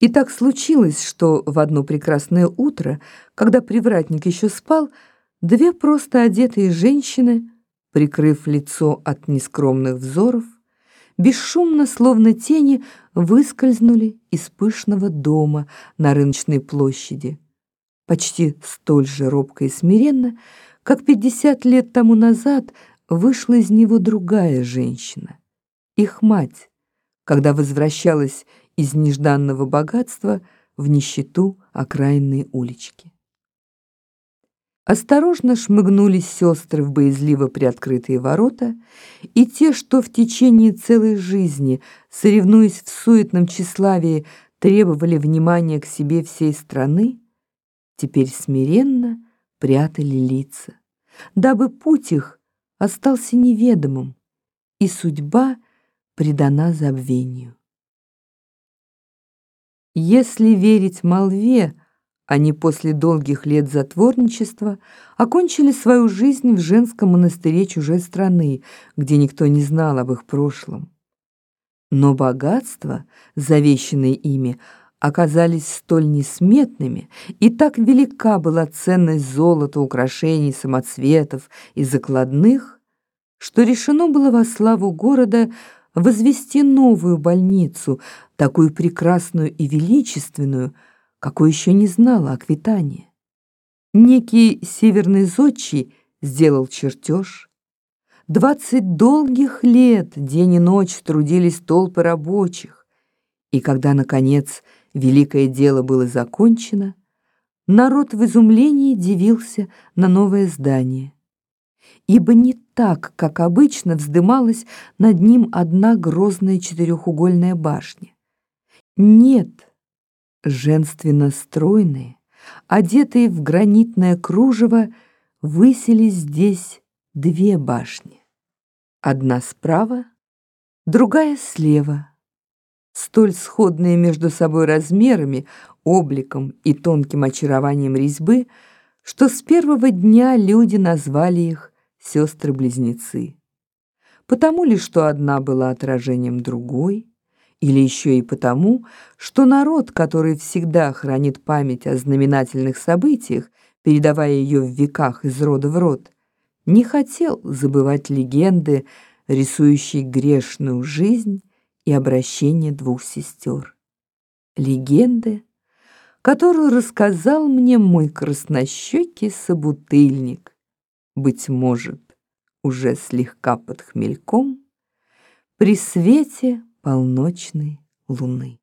И так случилось, что в одно прекрасное утро, когда привратник еще спал, две просто одетые женщины, прикрыв лицо от нескромных взоров, бесшумно, словно тени, выскользнули из пышного дома на рыночной площади, почти столь же робко и смиренно, как пятьдесят лет тому назад вышла из него другая женщина, их мать, когда возвращалась из нежданного богатства в нищету окраинной улички. Осторожно шмыгнули сестры в боязливо приоткрытые ворота, и те, что в течение целой жизни, соревнуясь в суетном тщеславии, требовали внимания к себе всей страны, теперь смиренно прятали лица, дабы путь их остался неведомым, и судьба предана забвению. Если верить молве, они после долгих лет затворничества окончили свою жизнь в женском монастыре чужой страны, где никто не знал об их прошлом. Но богатства, завещанные ими, оказались столь несметными, и так велика была ценность золота, украшений, самоцветов и закладных, что решено было во славу города возвести новую больницу, такую прекрасную и величественную, какой еще не знала Аквитания. Некий северный зодчий сделал чертеж. Двадцать долгих лет день и ночь трудились толпы рабочих, и когда, наконец, великое дело было закончено, народ в изумлении дивился на новое здание ибо не так, как обычно, вздымалась над ним одна грозная четырехугольная башня. Нет, женственно стройные, одетые в гранитное кружево, высились здесь две башни. Одна справа, другая слева, столь сходные между собой размерами, обликом и тонким очарованием резьбы, что с первого дня люди назвали их сестры-близнецы. Потому ли, что одна была отражением другой, или еще и потому, что народ, который всегда хранит память о знаменательных событиях, передавая ее в веках из рода в род, не хотел забывать легенды, рисующие грешную жизнь и обращение двух сестер. Легенды, которую рассказал мне мой краснощекий собутыльник, быть может, уже слегка под хмельком, при свете полночной луны.